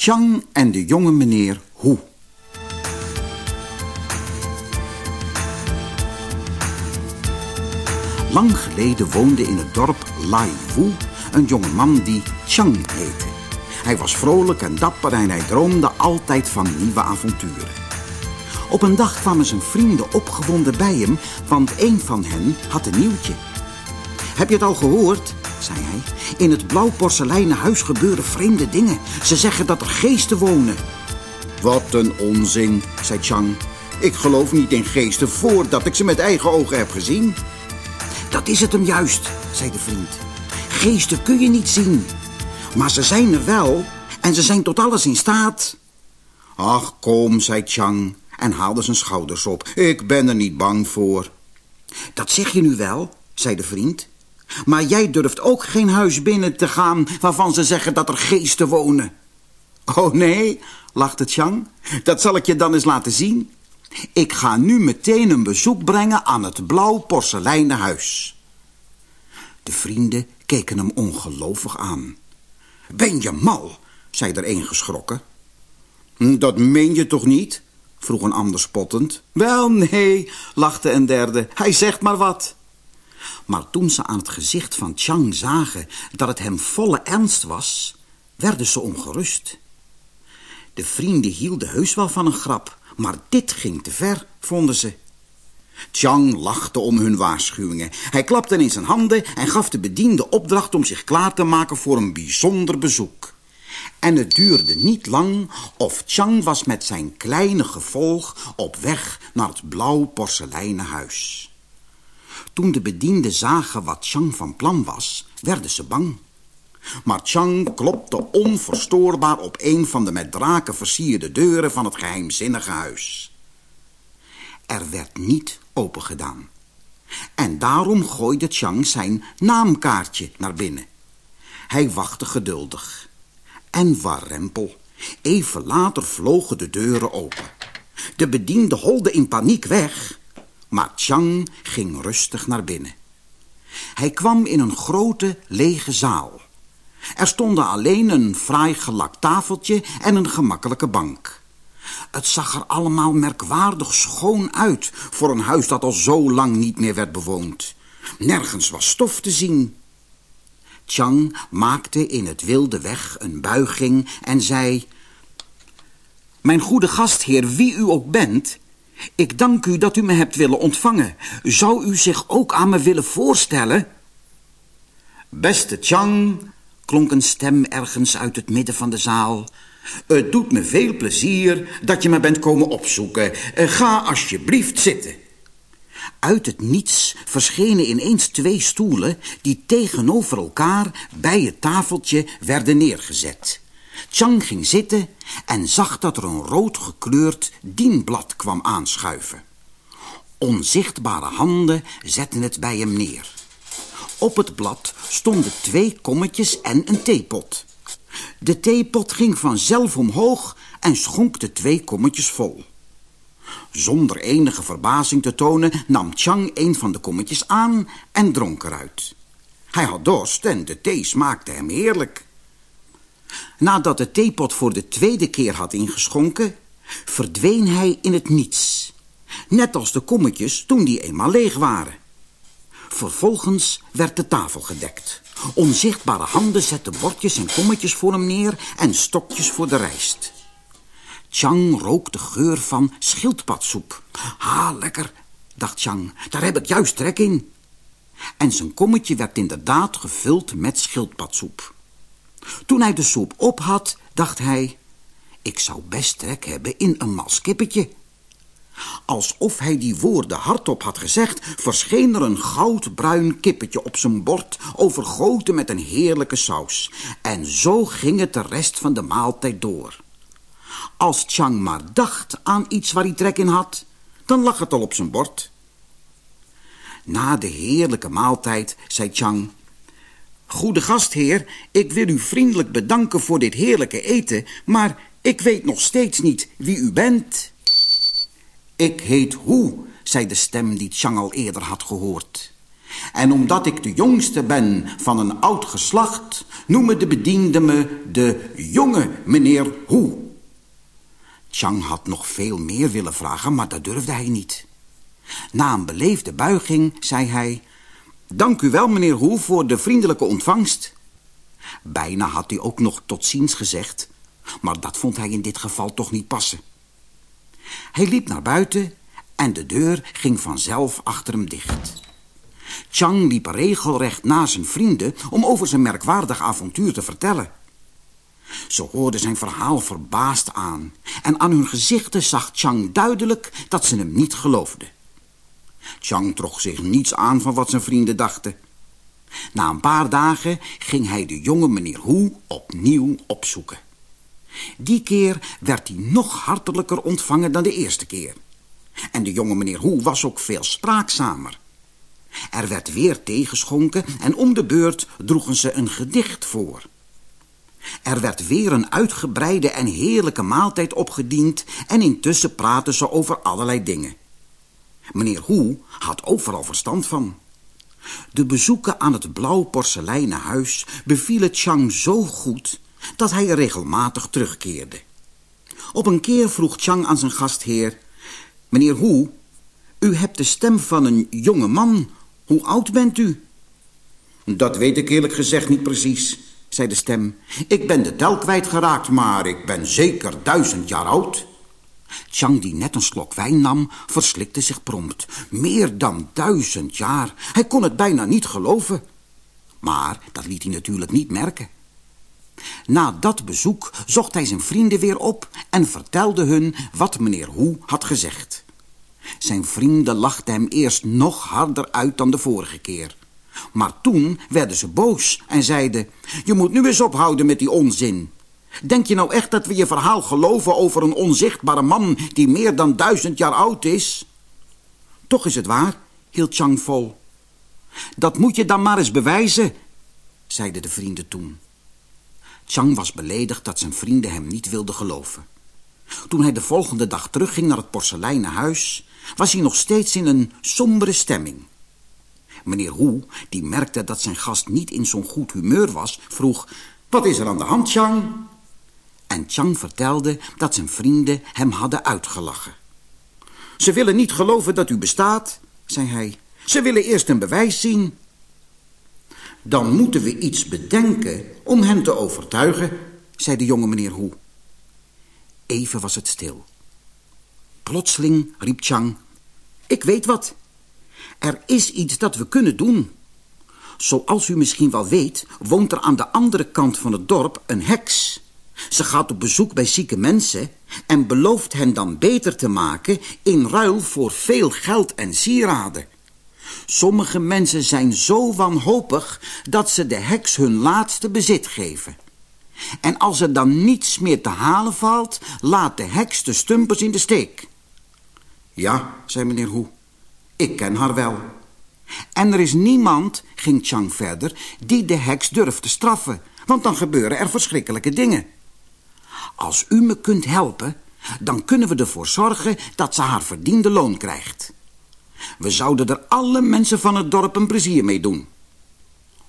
Chang en de jonge meneer Hoe. Lang geleden woonde in het dorp Lai Wu een jonge man die Chang heette. Hij was vrolijk en dapper en hij droomde altijd van nieuwe avonturen. Op een dag kwamen zijn vrienden opgewonden bij hem, want een van hen had een nieuwtje. Heb je het al gehoord? Zei hij. In het blauw porseleinen huis gebeuren vreemde dingen. Ze zeggen dat er geesten wonen. Wat een onzin, zei Chang. Ik geloof niet in geesten voordat ik ze met eigen ogen heb gezien. Dat is het hem juist, zei de vriend. Geesten kun je niet zien. Maar ze zijn er wel en ze zijn tot alles in staat. Ach, kom, zei Chang en haalde zijn schouders op. Ik ben er niet bang voor. Dat zeg je nu wel, zei de vriend. Maar jij durft ook geen huis binnen te gaan waarvan ze zeggen dat er geesten wonen. Oh nee, lachte Chang. Dat zal ik je dan eens laten zien. Ik ga nu meteen een bezoek brengen aan het blauw porseleinen huis. De vrienden keken hem ongelovig aan. Ben je mal? zei er een geschrokken. Hm, dat meen je toch niet? vroeg een ander spottend. Wel, nee, lachte een derde. Hij zegt maar wat. Maar toen ze aan het gezicht van Chang zagen dat het hem volle ernst was, werden ze ongerust. De vrienden hielden heus wel van een grap, maar dit ging te ver, vonden ze. Chang lachte om hun waarschuwingen. Hij klapte in zijn handen en gaf de bediende opdracht om zich klaar te maken voor een bijzonder bezoek. En het duurde niet lang of Chang was met zijn kleine gevolg op weg naar het blauw porseleinen huis. Toen de bedienden zagen wat Chang van plan was, werden ze bang. Maar Chang klopte onverstoorbaar op een van de met draken versierde deuren van het geheimzinnige huis. Er werd niet opengedaan. En daarom gooide Chang zijn naamkaartje naar binnen. Hij wachtte geduldig. En warempel. Even later vlogen de deuren open. De bediende holde in paniek weg. Maar Chang ging rustig naar binnen. Hij kwam in een grote, lege zaal. Er stonden alleen een fraai gelakt tafeltje en een gemakkelijke bank. Het zag er allemaal merkwaardig schoon uit voor een huis dat al zo lang niet meer werd bewoond. Nergens was stof te zien. Chang maakte in het wilde weg een buiging en zei... Mijn goede gastheer, wie u ook bent... ik dank u dat u me hebt willen ontvangen. Zou u zich ook aan me willen voorstellen? Beste Chang, klonk een stem ergens uit het midden van de zaal... Het doet me veel plezier dat je me bent komen opzoeken. Eh, ga alsjeblieft zitten. Uit het niets verschenen ineens twee stoelen... die tegenover elkaar bij het tafeltje werden neergezet. Chang ging zitten en zag dat er een rood gekleurd dienblad kwam aanschuiven. Onzichtbare handen zetten het bij hem neer. Op het blad stonden twee kommetjes en een theepot. De theepot ging vanzelf omhoog en schonk de twee kommetjes vol. Zonder enige verbazing te tonen nam Chang een van de kommetjes aan en dronk eruit. Hij had dorst en de thee smaakte hem heerlijk. Nadat de theepot voor de tweede keer had ingeschonken, verdween hij in het niets. Net als de kommetjes toen die eenmaal leeg waren. Vervolgens werd de tafel gedekt. Onzichtbare handen zetten bordjes en kommetjes voor hem neer en stokjes voor de rijst. Chang rook de geur van schildpadsoep. Ha, lekker, dacht Chang, daar heb ik juist trek in. En zijn kommetje werd inderdaad gevuld met schildpadsoep. Toen hij de soep op had, dacht hij... ik zou best trek hebben in een maskippetje. Alsof hij die woorden hardop had gezegd... verscheen er een goudbruin kippetje op zijn bord... overgoten met een heerlijke saus. En zo ging het de rest van de maaltijd door. Als Chang maar dacht aan iets waar hij trek in had... dan lag het al op zijn bord. Na de heerlijke maaltijd zei Chang... Goede gastheer, ik wil u vriendelijk bedanken voor dit heerlijke eten... maar ik weet nog steeds niet wie u bent... Ik heet Hoe, zei de stem die Chang al eerder had gehoord. En omdat ik de jongste ben van een oud geslacht, noemen de bedienden me de jonge meneer Hoe. Chang had nog veel meer willen vragen, maar dat durfde hij niet. Na een beleefde buiging zei hij... Dank u wel, meneer Hoe, voor de vriendelijke ontvangst. Bijna had hij ook nog tot ziens gezegd, maar dat vond hij in dit geval toch niet passen. Hij liep naar buiten en de deur ging vanzelf achter hem dicht. Chang liep regelrecht na zijn vrienden om over zijn merkwaardig avontuur te vertellen. Ze hoorden zijn verhaal verbaasd aan en aan hun gezichten zag Chang duidelijk dat ze hem niet geloofden. Chang trok zich niets aan van wat zijn vrienden dachten. Na een paar dagen ging hij de jonge meneer Hoe opnieuw opzoeken. Die keer werd hij nog hartelijker ontvangen dan de eerste keer. En de jonge meneer Hoe was ook veel spraakzamer. Er werd weer tegenschonken en om de beurt droegen ze een gedicht voor. Er werd weer een uitgebreide en heerlijke maaltijd opgediend en intussen praten ze over allerlei dingen. Meneer Hoe had overal verstand van. De bezoeken aan het blauw porseleinen huis bevielen Chang zo goed dat hij regelmatig terugkeerde. Op een keer vroeg Chang aan zijn gastheer... Meneer Hoe, u hebt de stem van een jonge man. Hoe oud bent u? Dat weet ik eerlijk gezegd niet precies, zei de stem. Ik ben de tel kwijtgeraakt, maar ik ben zeker duizend jaar oud. Chang, die net een slok wijn nam, verslikte zich prompt. Meer dan duizend jaar. Hij kon het bijna niet geloven. Maar dat liet hij natuurlijk niet merken. Na dat bezoek zocht hij zijn vrienden weer op en vertelde hun wat meneer Hoe had gezegd. Zijn vrienden lachten hem eerst nog harder uit dan de vorige keer. Maar toen werden ze boos en zeiden... Je moet nu eens ophouden met die onzin. Denk je nou echt dat we je verhaal geloven over een onzichtbare man... die meer dan duizend jaar oud is? Toch is het waar, hield Chang vol. Dat moet je dan maar eens bewijzen, zeiden de vrienden toen. Chang was beledigd dat zijn vrienden hem niet wilden geloven. Toen hij de volgende dag terugging naar het porseleinen huis... was hij nog steeds in een sombere stemming. Meneer Hoe, die merkte dat zijn gast niet in zo'n goed humeur was, vroeg... Wat is er aan de hand, Chang? En Chang vertelde dat zijn vrienden hem hadden uitgelachen. Ze willen niet geloven dat u bestaat, zei hij. Ze willen eerst een bewijs zien. Dan moeten we iets bedenken om hen te overtuigen, zei de jonge meneer Hoe. Even was het stil. Plotseling riep Chang, ik weet wat. Er is iets dat we kunnen doen. Zoals u misschien wel weet, woont er aan de andere kant van het dorp een heks. Ze gaat op bezoek bij zieke mensen en belooft hen dan beter te maken in ruil voor veel geld en sieraden. Sommige mensen zijn zo wanhopig dat ze de heks hun laatste bezit geven. En als er dan niets meer te halen valt, laat de heks de stumpers in de steek. Ja, zei meneer Hoe, ik ken haar wel. En er is niemand, ging Chang verder, die de heks durft te straffen, want dan gebeuren er verschrikkelijke dingen. Als u me kunt helpen, dan kunnen we ervoor zorgen dat ze haar verdiende loon krijgt. We zouden er alle mensen van het dorp een plezier mee doen.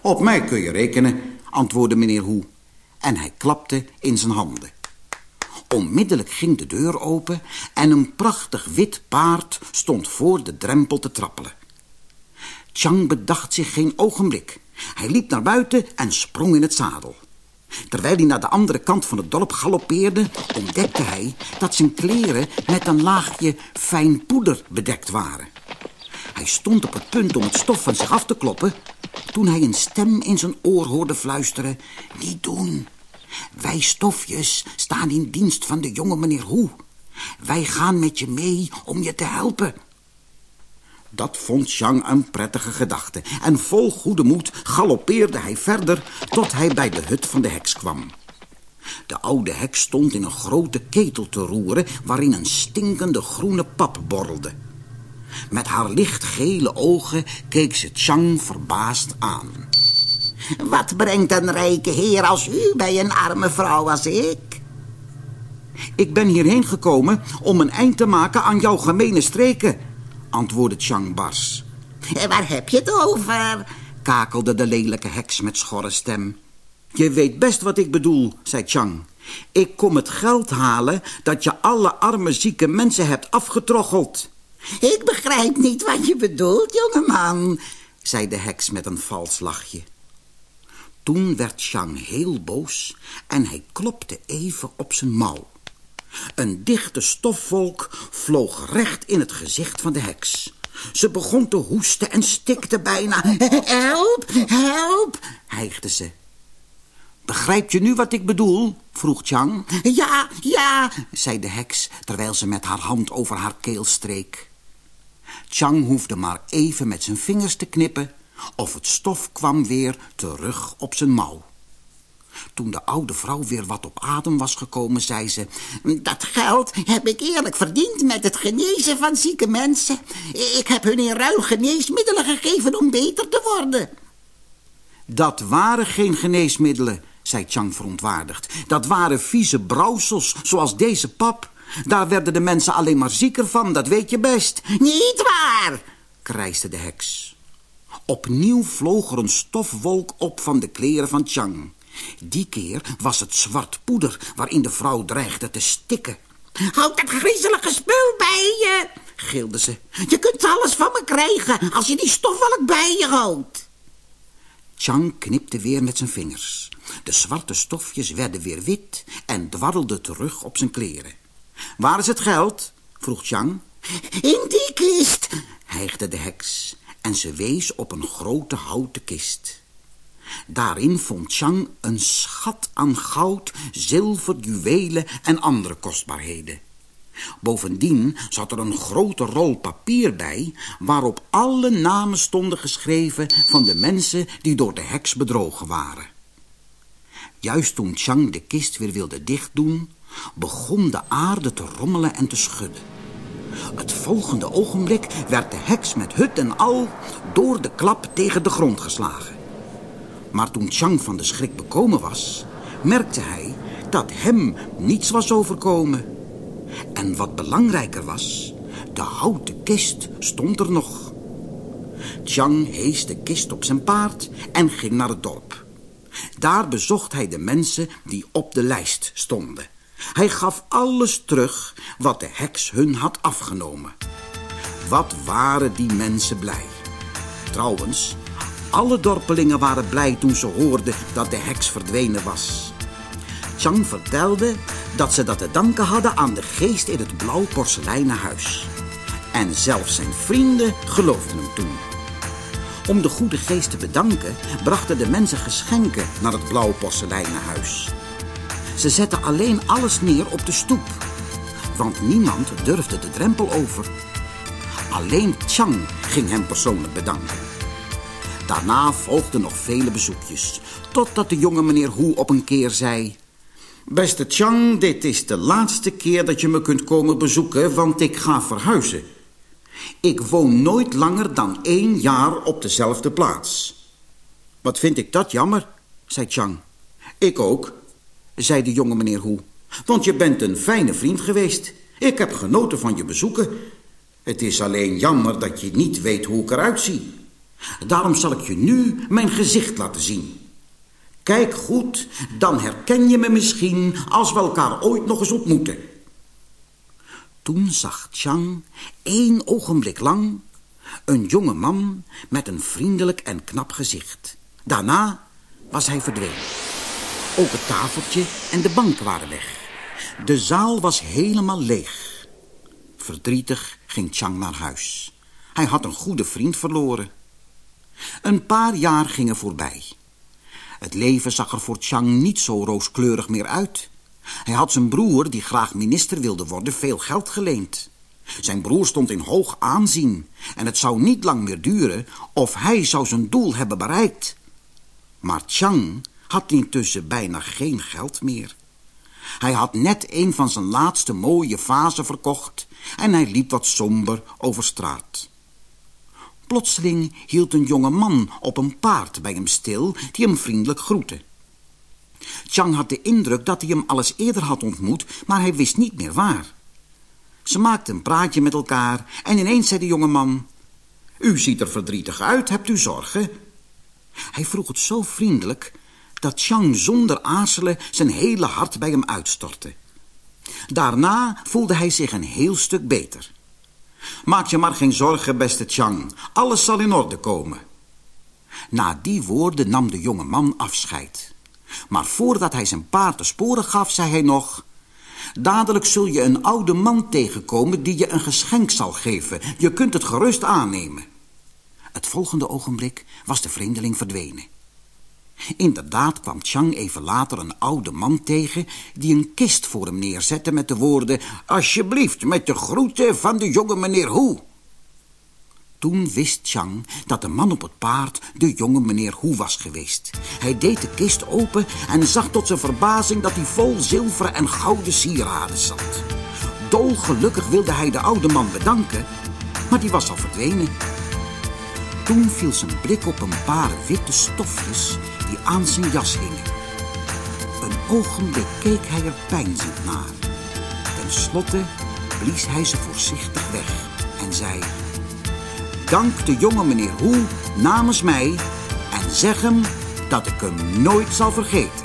Op mij kun je rekenen, antwoordde meneer Hoe. En hij klapte in zijn handen. Onmiddellijk ging de deur open en een prachtig wit paard stond voor de drempel te trappelen. Chang bedacht zich geen ogenblik. Hij liep naar buiten en sprong in het zadel. Terwijl hij naar de andere kant van het dorp galoppeerde, ontdekte hij dat zijn kleren met een laagje fijn poeder bedekt waren. Hij stond op het punt om het stof van zich af te kloppen... toen hij een stem in zijn oor hoorde fluisteren... Niet doen. Wij stofjes staan in dienst van de jonge meneer Hoe. Wij gaan met je mee om je te helpen. Dat vond Chang een prettige gedachte. En vol goede moed galoppeerde hij verder tot hij bij de hut van de heks kwam. De oude heks stond in een grote ketel te roeren... waarin een stinkende groene pap borrelde. Met haar lichtgele ogen keek ze Chang verbaasd aan. Wat brengt een rijke heer als u bij een arme vrouw als ik? Ik ben hierheen gekomen om een eind te maken aan jouw gemene streken, antwoordde Chang bars. Waar heb je het over? kakelde de lelijke heks met schorre stem. Je weet best wat ik bedoel, zei Chang. Ik kom het geld halen dat je alle arme zieke mensen hebt afgetroggeld. Ik begrijp niet wat je bedoelt, jongeman, zei de heks met een vals lachje. Toen werd Chang heel boos en hij klopte even op zijn mouw. Een dichte stofwolk vloog recht in het gezicht van de heks. Ze begon te hoesten en stikte bijna. Help, help, hijgde ze. Begrijp je nu wat ik bedoel? vroeg Chang. Ja, ja, zei de heks, terwijl ze met haar hand over haar keel streek. Chang hoefde maar even met zijn vingers te knippen... of het stof kwam weer terug op zijn mouw. Toen de oude vrouw weer wat op adem was gekomen, zei ze... Dat geld heb ik eerlijk verdiend met het genezen van zieke mensen. Ik heb hun in ruil geneesmiddelen gegeven om beter te worden. Dat waren geen geneesmiddelen, zei Chang verontwaardigd. Dat waren vieze brouwsels, zoals deze pap. Daar werden de mensen alleen maar zieker van, dat weet je best. Niet waar, krijste de heks. Opnieuw vloog er een stofwolk op van de kleren van Chang. Die keer was het zwart poeder waarin de vrouw dreigde te stikken. Houd dat griezelige spul bij je, gilde ze. Je kunt alles van me krijgen als je die stofwolk bij je houdt. Chang knipte weer met zijn vingers. De zwarte stofjes werden weer wit en dwarrelden terug op zijn kleren. Waar is het geld? vroeg Chang. In die kist, hijgde de heks en ze wees op een grote houten kist. Daarin vond Chang een schat aan goud, zilver, juwelen en andere kostbaarheden. Bovendien zat er een grote rol papier bij... waarop alle namen stonden geschreven van de mensen die door de heks bedrogen waren. Juist toen Chang de kist weer wilde dichtdoen... begon de aarde te rommelen en te schudden. Het volgende ogenblik werd de heks met hut en al door de klap tegen de grond geslagen. Maar toen Chang van de schrik bekomen was, merkte hij dat hem niets was overkomen. En wat belangrijker was, de houten kist stond er nog. Chang hees de kist op zijn paard en ging naar het dorp. Daar bezocht hij de mensen die op de lijst stonden. Hij gaf alles terug wat de heks hun had afgenomen. Wat waren die mensen blij. Trouwens, alle dorpelingen waren blij toen ze hoorden dat de heks verdwenen was. Chang vertelde dat ze dat te danken hadden aan de geest in het blauw porseleinen huis. En zelfs zijn vrienden geloofden hem toen. Om de goede geest te bedanken brachten de mensen geschenken naar het blauw porseleinen huis. Ze zetten alleen alles neer op de stoep, want niemand durfde de drempel over. Alleen Chang ging hem persoonlijk bedanken. Daarna volgden nog vele bezoekjes, totdat de jonge meneer Hoe op een keer zei... Beste Chang, dit is de laatste keer dat je me kunt komen bezoeken, want ik ga verhuizen. Ik woon nooit langer dan één jaar op dezelfde plaats. Wat vind ik dat jammer, zei Chang. Ik ook, zei de jonge meneer Hoe. Want je bent een fijne vriend geweest. Ik heb genoten van je bezoeken. Het is alleen jammer dat je niet weet hoe ik eruit zie. Daarom zal ik je nu mijn gezicht laten zien. Kijk goed, dan herken je me misschien als we elkaar ooit nog eens ontmoeten. Toen zag Chang één ogenblik lang een jonge man met een vriendelijk en knap gezicht. Daarna was hij verdwenen. Ook het tafeltje en de bank waren weg. De zaal was helemaal leeg. Verdrietig ging Chang naar huis. Hij had een goede vriend verloren. Een paar jaar gingen voorbij. Het leven zag er voor Chang niet zo rooskleurig meer uit. Hij had zijn broer, die graag minister wilde worden, veel geld geleend. Zijn broer stond in hoog aanzien en het zou niet lang meer duren of hij zou zijn doel hebben bereikt. Maar Chang had intussen bijna geen geld meer. Hij had net een van zijn laatste mooie vazen verkocht en hij liep wat somber over straat. Plotseling hield een jonge man op een paard bij hem stil die hem vriendelijk groette. Chang had de indruk dat hij hem alles eerder had ontmoet, maar hij wist niet meer waar. Ze maakten een praatje met elkaar en ineens zei de jonge man... U ziet er verdrietig uit, hebt u zorgen? Hij vroeg het zo vriendelijk dat Chang zonder aarzelen zijn hele hart bij hem uitstortte. Daarna voelde hij zich een heel stuk beter. Maak je maar geen zorgen, beste Chang. Alles zal in orde komen. Na die woorden nam de jonge man afscheid. Maar voordat hij zijn paard de sporen gaf, zei hij nog... Dadelijk zul je een oude man tegenkomen die je een geschenk zal geven. Je kunt het gerust aannemen. Het volgende ogenblik was de vreemdeling verdwenen. Inderdaad kwam Chang even later een oude man tegen... die een kist voor hem neerzette met de woorden... Alsjeblieft, met de groeten van de jonge meneer Hoe. Toen wist Chang dat de man op het paard de jonge meneer Hoe was geweest. Hij deed de kist open en zag tot zijn verbazing dat hij vol zilveren en gouden sieraden zat. Dolgelukkig wilde hij de oude man bedanken, maar die was al verdwenen. Toen viel zijn blik op een paar witte stofjes die aan zijn jas hingen. Een ogenblik keek hij er pijnzend naar. Ten slotte blies hij ze voorzichtig weg en zei... Dank de jonge meneer Hoe namens mij en zeg hem dat ik hem nooit zal vergeten.